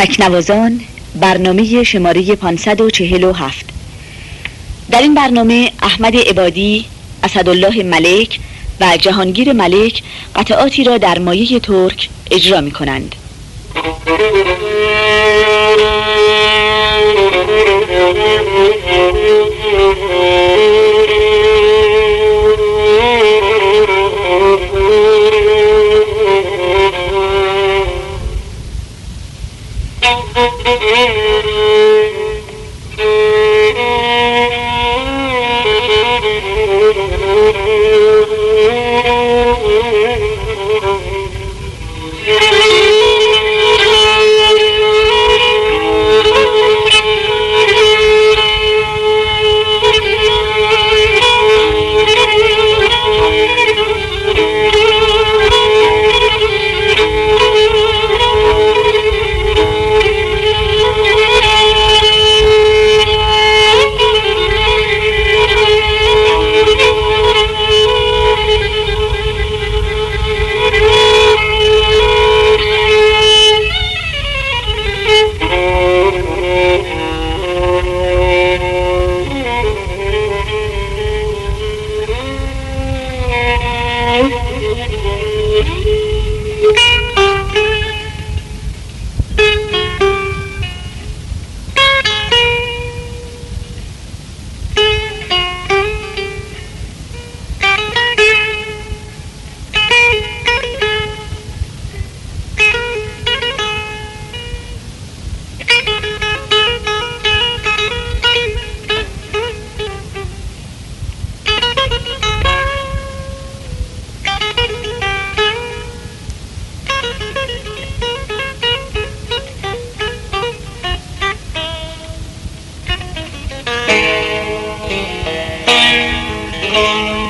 تکنوازان برنامه شماره 547 در این برنامه احمد عبادی، اسدالله ملک و جهانگیر ملک قطعاتی را در مایه ترک اجرا می کنند. Thank you. Oh,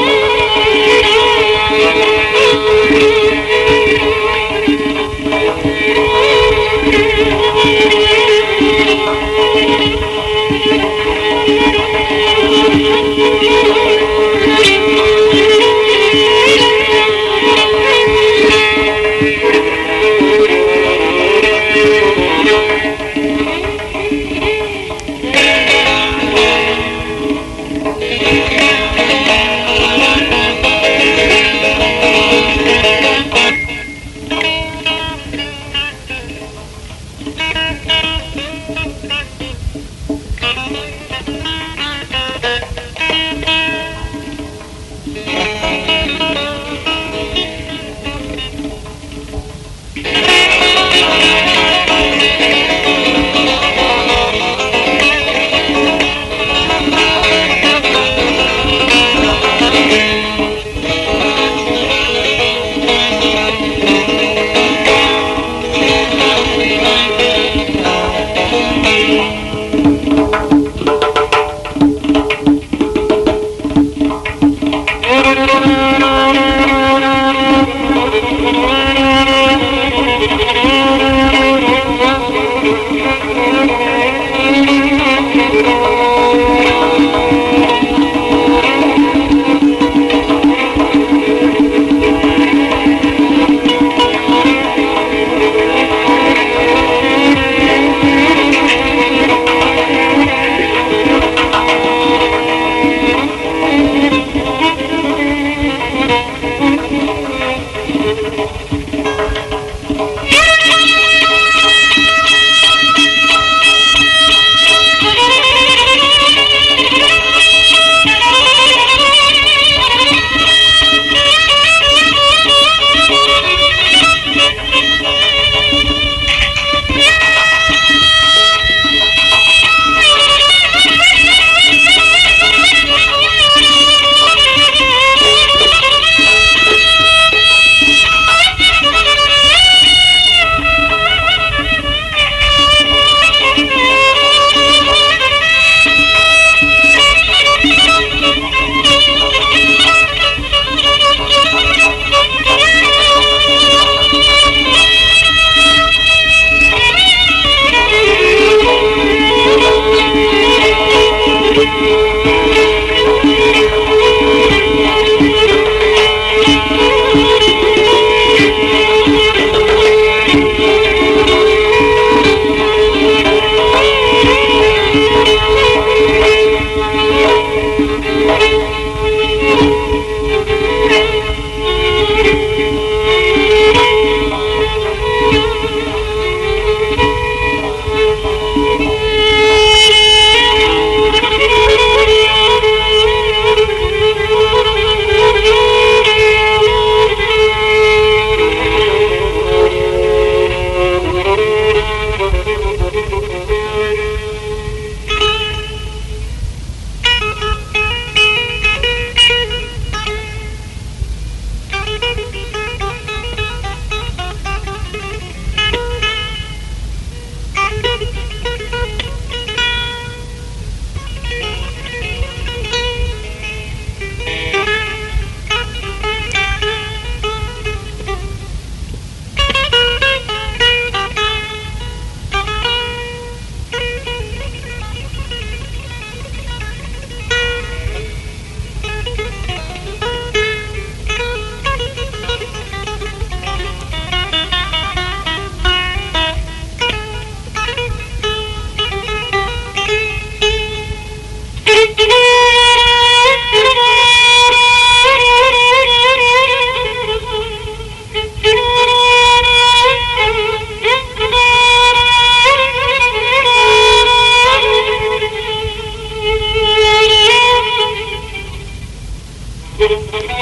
Música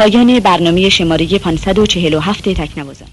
پایان برنامه شماره 547 تکنوازان.